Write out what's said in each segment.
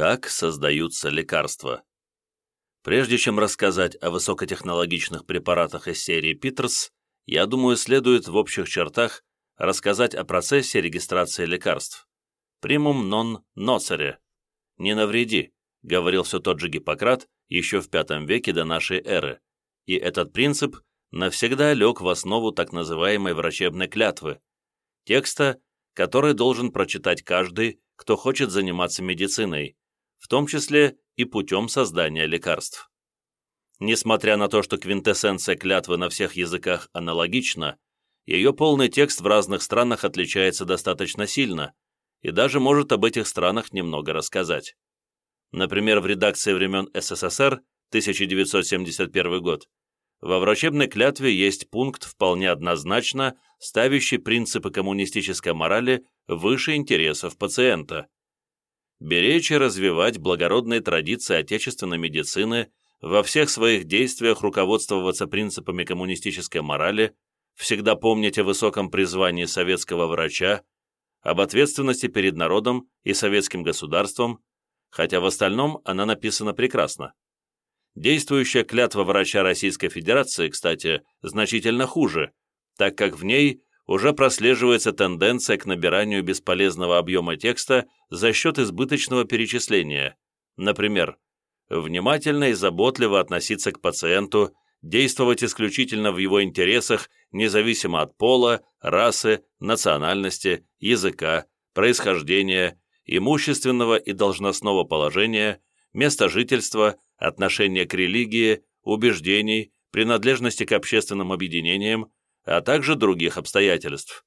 Как создаются лекарства? Прежде чем рассказать о высокотехнологичных препаратах из серии Питерс, я думаю, следует в общих чертах рассказать о процессе регистрации лекарств. Примум нон ноцере. Не навреди, говорил все тот же Гиппократ еще в V веке до нашей эры, и этот принцип навсегда лег в основу так называемой врачебной клятвы, текста, который должен прочитать каждый, кто хочет заниматься медициной, в том числе и путем создания лекарств. Несмотря на то, что квинтэссенция клятвы на всех языках аналогична, ее полный текст в разных странах отличается достаточно сильно и даже может об этих странах немного рассказать. Например, в редакции времен СССР 1971 год во врачебной клятве есть пункт, вполне однозначно ставящий принципы коммунистической морали выше интересов пациента. Беречь и развивать благородные традиции отечественной медицины, во всех своих действиях руководствоваться принципами коммунистической морали, всегда помнить о высоком призвании советского врача, об ответственности перед народом и советским государством, хотя в остальном она написана прекрасно. Действующая клятва врача Российской Федерации, кстати, значительно хуже, так как в ней уже прослеживается тенденция к набиранию бесполезного объема текста за счет избыточного перечисления. Например, внимательно и заботливо относиться к пациенту, действовать исключительно в его интересах, независимо от пола, расы, национальности, языка, происхождения, имущественного и должностного положения, места жительства, отношения к религии, убеждений, принадлежности к общественным объединениям, а также других обстоятельств.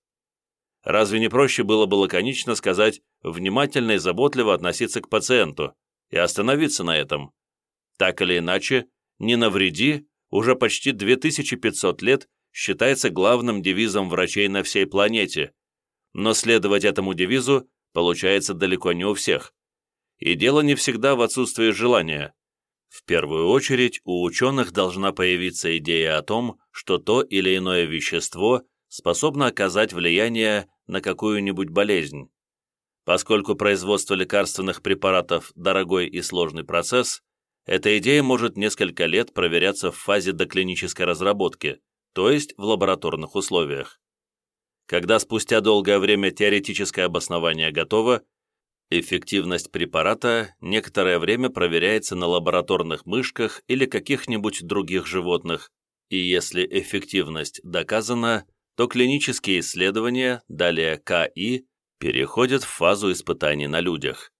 Разве не проще было бы лаконично сказать «внимательно и заботливо относиться к пациенту» и остановиться на этом? Так или иначе, «не навреди» уже почти 2500 лет считается главным девизом врачей на всей планете, но следовать этому девизу получается далеко не у всех. И дело не всегда в отсутствии желания. В первую очередь у ученых должна появиться идея о том, что то или иное вещество способно оказать влияние на какую-нибудь болезнь. Поскольку производство лекарственных препаратов – дорогой и сложный процесс, эта идея может несколько лет проверяться в фазе доклинической разработки, то есть в лабораторных условиях. Когда спустя долгое время теоретическое обоснование готово, Эффективность препарата некоторое время проверяется на лабораторных мышках или каких-нибудь других животных, и если эффективность доказана, то клинические исследования, далее КИ, переходят в фазу испытаний на людях.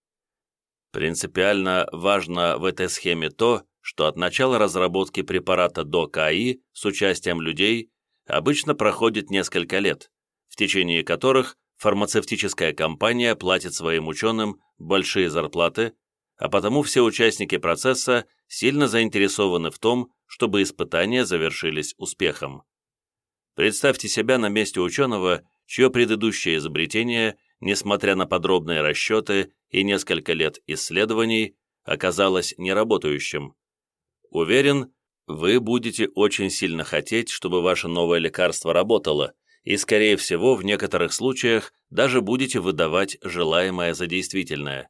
Принципиально важно в этой схеме то, что от начала разработки препарата до КИ с участием людей обычно проходит несколько лет, в течение которых фармацевтическая компания платит своим ученым большие зарплаты, а потому все участники процесса сильно заинтересованы в том, чтобы испытания завершились успехом. Представьте себя на месте ученого, чье предыдущее изобретение, несмотря на подробные расчеты и несколько лет исследований, оказалось неработающим. Уверен, вы будете очень сильно хотеть, чтобы ваше новое лекарство работало, и, скорее всего, в некоторых случаях даже будете выдавать желаемое за действительное.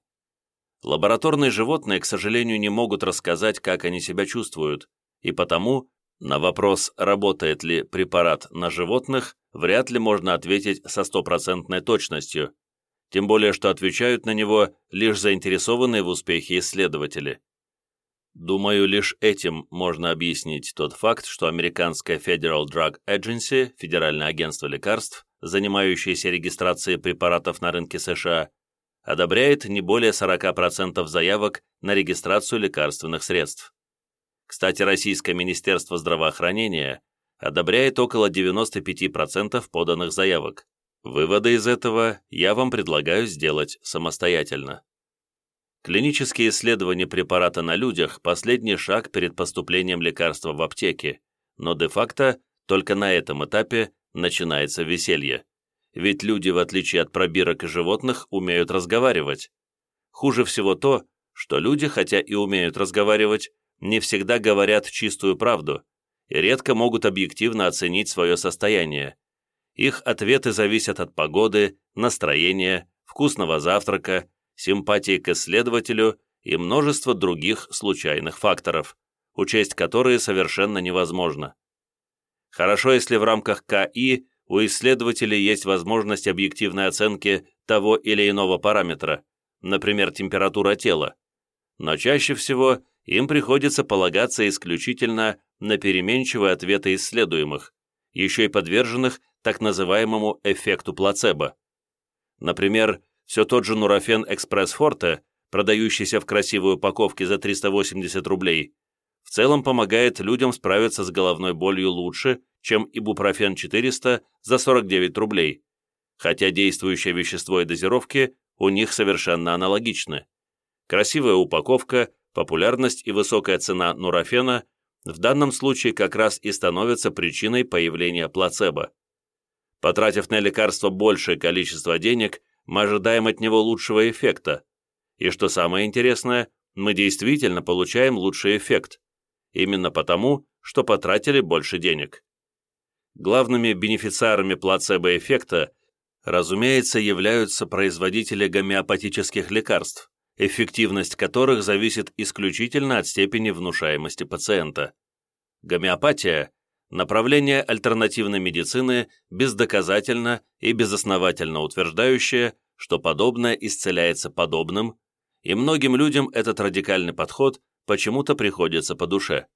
Лабораторные животные, к сожалению, не могут рассказать, как они себя чувствуют, и потому на вопрос, работает ли препарат на животных, вряд ли можно ответить со стопроцентной точностью, тем более что отвечают на него лишь заинтересованные в успехе исследователи. Думаю, лишь этим можно объяснить тот факт, что американская Federal Drug Agency, Федеральное агентство лекарств, занимающееся регистрацией препаратов на рынке США, одобряет не более 40% заявок на регистрацию лекарственных средств. Кстати, Российское Министерство здравоохранения одобряет около 95% поданных заявок. Выводы из этого я вам предлагаю сделать самостоятельно. Клинические исследования препарата на людях – последний шаг перед поступлением лекарства в аптеки, но де-факто только на этом этапе начинается веселье. Ведь люди, в отличие от пробирок и животных, умеют разговаривать. Хуже всего то, что люди, хотя и умеют разговаривать, не всегда говорят чистую правду и редко могут объективно оценить свое состояние. Их ответы зависят от погоды, настроения, вкусного завтрака, симпатии к исследователю и множество других случайных факторов, учесть которые совершенно невозможно. Хорошо, если в рамках КИ у исследователей есть возможность объективной оценки того или иного параметра, например, температура тела, но чаще всего им приходится полагаться исключительно на переменчивые ответы исследуемых, еще и подверженных так называемому эффекту плацебо. Например, все тот же Нурофен Экспресс Форте, продающийся в красивой упаковке за 380 рублей, в целом помогает людям справиться с головной болью лучше, чем ибупрофен 400 за 49 рублей, хотя действующее вещество и дозировки у них совершенно аналогичны. Красивая упаковка, популярность и высокая цена нурофена в данном случае как раз и становятся причиной появления плацебо. Потратив на лекарство большее количество денег, мы ожидаем от него лучшего эффекта. И что самое интересное, мы действительно получаем лучший эффект. Именно потому, что потратили больше денег. Главными бенефициарами плацебо-эффекта, разумеется, являются производители гомеопатических лекарств, эффективность которых зависит исключительно от степени внушаемости пациента. Гомеопатия – направление альтернативной медицины, бездоказательно и безосновательно утверждающее, что подобное исцеляется подобным, и многим людям этот радикальный подход почему-то приходится по душе.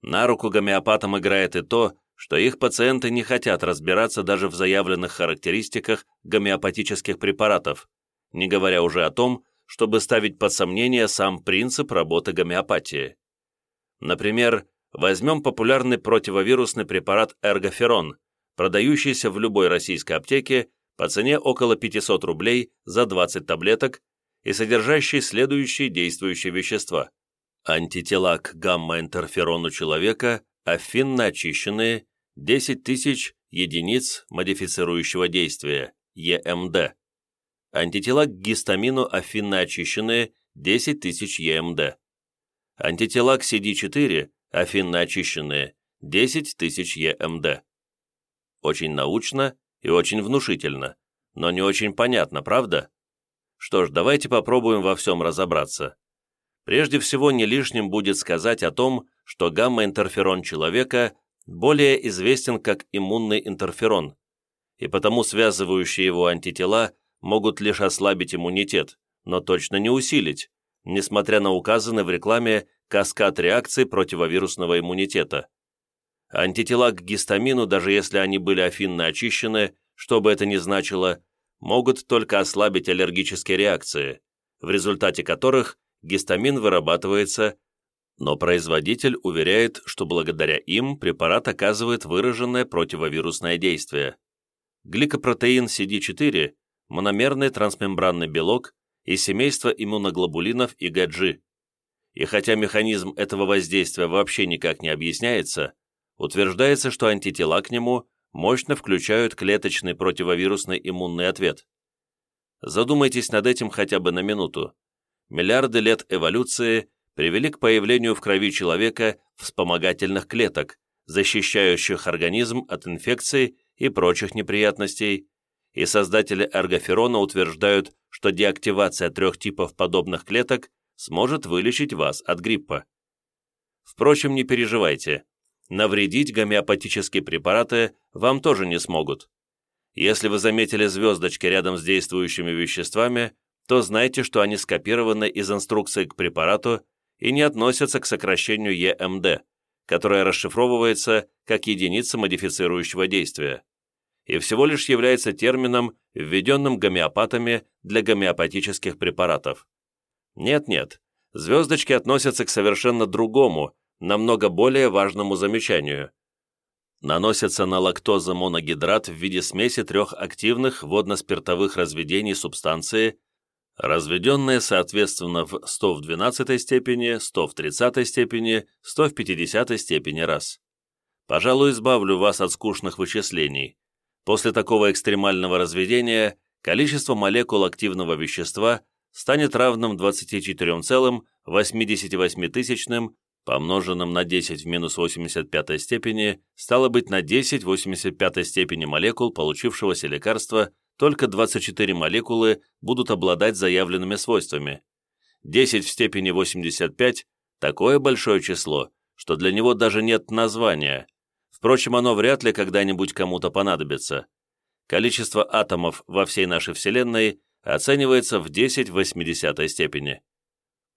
На руку гомеопатам играет и то, что их пациенты не хотят разбираться даже в заявленных характеристиках гомеопатических препаратов, не говоря уже о том, чтобы ставить под сомнение сам принцип работы гомеопатии. Например, возьмем популярный противовирусный препарат эргоферон, продающийся в любой российской аптеке по цене около 500 рублей за 20 таблеток и содержащий следующие действующие вещества. Антитела к гамма-интерферону человека, афинно очищенные, 10 тысяч единиц модифицирующего действия, ЕМД антитела к гистамину афинно очищенные 10 тысяч ЕМД, антитела к CD4 афинно очищенные 10 тысяч ЕМД. Очень научно и очень внушительно, но не очень понятно, правда? Что ж, давайте попробуем во всем разобраться. Прежде всего, не лишним будет сказать о том, что гамма-интерферон человека более известен как иммунный интерферон, и потому связывающие его антитела могут лишь ослабить иммунитет, но точно не усилить, несмотря на указанный в рекламе каскад реакций противовирусного иммунитета. Антитела к гистамину, даже если они были афинно очищены, что бы это ни значило, могут только ослабить аллергические реакции, в результате которых гистамин вырабатывается, но производитель уверяет, что благодаря им препарат оказывает выраженное противовирусное действие. Гликопротеин CD4 мономерный трансмембранный белок из семейства иммуноглобулинов ИГГ. И хотя механизм этого воздействия вообще никак не объясняется, утверждается, что антитела к нему мощно включают клеточный противовирусный иммунный ответ. Задумайтесь над этим хотя бы на минуту. Миллиарды лет эволюции привели к появлению в крови человека вспомогательных клеток, защищающих организм от инфекций и прочих неприятностей, и создатели эргоферона утверждают, что деактивация трех типов подобных клеток сможет вылечить вас от гриппа. Впрочем, не переживайте, навредить гомеопатические препараты вам тоже не смогут. Если вы заметили звездочки рядом с действующими веществами, то знайте, что они скопированы из инструкции к препарату и не относятся к сокращению ЕМД, которое расшифровывается как единица модифицирующего действия и всего лишь является термином, введенным гомеопатами для гомеопатических препаратов. Нет-нет, звездочки относятся к совершенно другому, намного более важному замечанию. Наносятся на лактоза-моногидрат в виде смеси трех активных водно-спиртовых разведений субстанции, разведенные соответственно в 100 в 12 степени, 100 в 30 степени, 100 в 50 степени раз. Пожалуй, избавлю вас от скучных вычислений. После такого экстремального разведения количество молекул активного вещества станет равным 24,88 помноженным на 10 в минус 85 степени, стало быть на 10 в 85 степени молекул получившегося лекарства только 24 молекулы будут обладать заявленными свойствами. 10 в степени 85 – такое большое число, что для него даже нет названия. Впрочем, оно вряд ли когда-нибудь кому-то понадобится. Количество атомов во всей нашей Вселенной оценивается в 10 в 80 степени.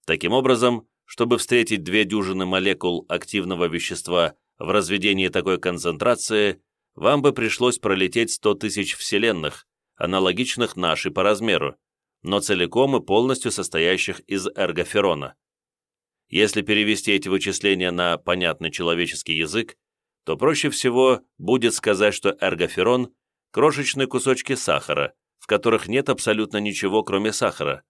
Таким образом, чтобы встретить две дюжины молекул активного вещества в разведении такой концентрации, вам бы пришлось пролететь 100 тысяч вселенных, аналогичных нашей по размеру, но целиком и полностью состоящих из эргоферона. Если перевести эти вычисления на понятный человеческий язык, то проще всего будет сказать, что эргоферон – крошечные кусочки сахара, которых нет абсолютно ничего, кроме сахара.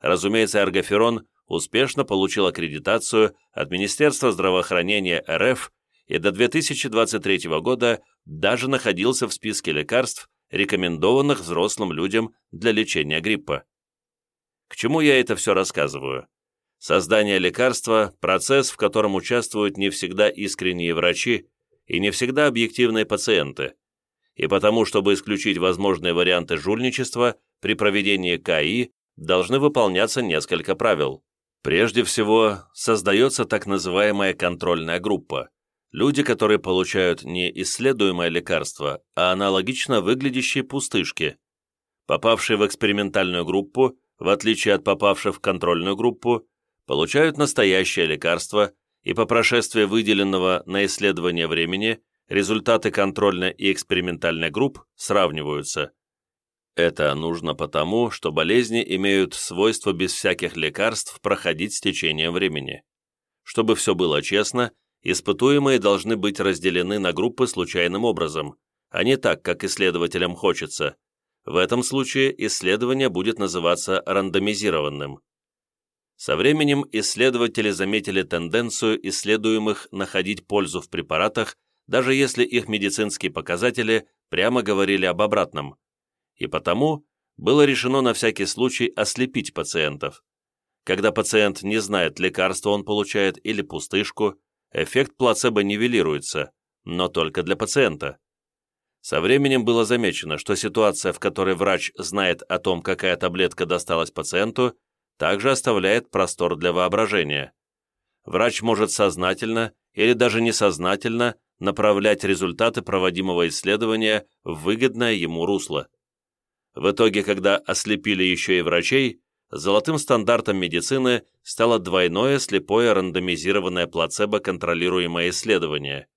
Разумеется, эргоферон успешно получил аккредитацию от Министерства здравоохранения РФ и до 2023 года даже находился в списке лекарств, рекомендованных взрослым людям для лечения гриппа. К чему я это все рассказываю? Создание лекарства – процесс, в котором участвуют не всегда искренние врачи и не всегда объективные пациенты. И потому, чтобы исключить возможные варианты жульничества, при проведении КАИ должны выполняться несколько правил. Прежде всего, создается так называемая контрольная группа люди, которые получают не исследуемое лекарство, а аналогично выглядящие пустышки. Попавшие в экспериментальную группу, в отличие от попавших в контрольную группу, получают настоящее лекарство, и по прошествии выделенного на исследование времени результаты контрольной и экспериментальной групп сравниваются. Это нужно потому, что болезни имеют свойство без всяких лекарств проходить с течением времени. Чтобы все было честно, испытуемые должны быть разделены на группы случайным образом, а не так, как исследователям хочется. В этом случае исследование будет называться рандомизированным. Со временем исследователи заметили тенденцию исследуемых находить пользу в препаратах, даже если их медицинские показатели прямо говорили об обратном. И потому было решено на всякий случай ослепить пациентов. Когда пациент не знает, лекарство он получает или пустышку, эффект плацебо нивелируется, но только для пациента. Со временем было замечено, что ситуация, в которой врач знает о том, какая таблетка досталась пациенту, также оставляет простор для воображения. Врач может сознательно или даже несознательно направлять результаты проводимого исследования в выгодное ему русло. В итоге, когда ослепили еще и врачей, золотым стандартом медицины стало двойное слепое рандомизированное плацебо-контролируемое исследование.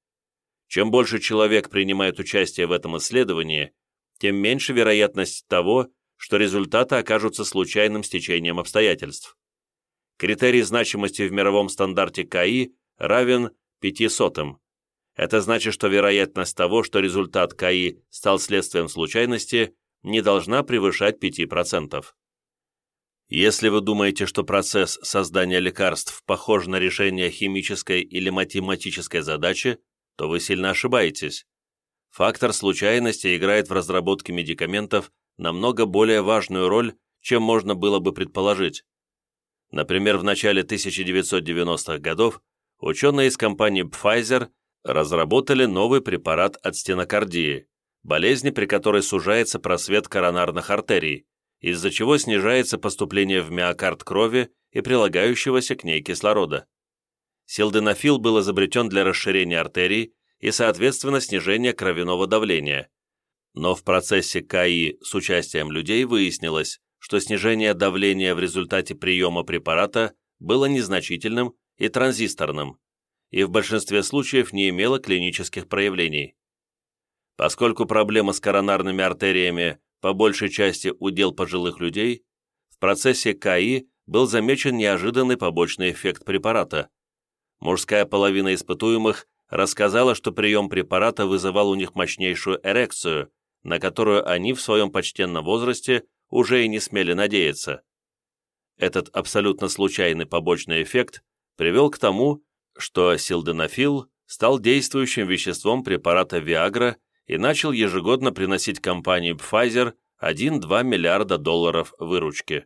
Чем больше человек принимает участие в этом исследовании, тем меньше вероятность того, что результаты окажутся случайным стечением обстоятельств. Критерий значимости в мировом стандарте КАИ равен 500. Это значит, что вероятность того, что результат КАИ стал следствием случайности, не должна превышать 5%. Если вы думаете, что процесс создания лекарств похож на решение химической или математической задачи, то вы сильно ошибаетесь. Фактор случайности играет в разработке медикаментов намного более важную роль, чем можно было бы предположить. Например, в начале 1990-х годов ученые из компании Pfizer разработали новый препарат от стенокардии, болезни, при которой сужается просвет коронарных артерий, из-за чего снижается поступление в миокард крови и прилагающегося к ней кислорода. Силденафил был изобретен для расширения артерий и, соответственно, снижения кровяного давления. Но в процессе КАИ с участием людей выяснилось, что снижение давления в результате приема препарата было незначительным и транзисторным, и в большинстве случаев не имело клинических проявлений. Поскольку проблема с коронарными артериями по большей части удел пожилых людей, в процессе КАИ был замечен неожиданный побочный эффект препарата. Мужская половина испытуемых рассказала, что прием препарата вызывал у них мощнейшую эрекцию, на которую они в своем почтенном возрасте уже и не смели надеяться. Этот абсолютно случайный побочный эффект привел к тому, что силденафил стал действующим веществом препарата Viagra и начал ежегодно приносить компании Pfizer 1-2 миллиарда долларов выручки.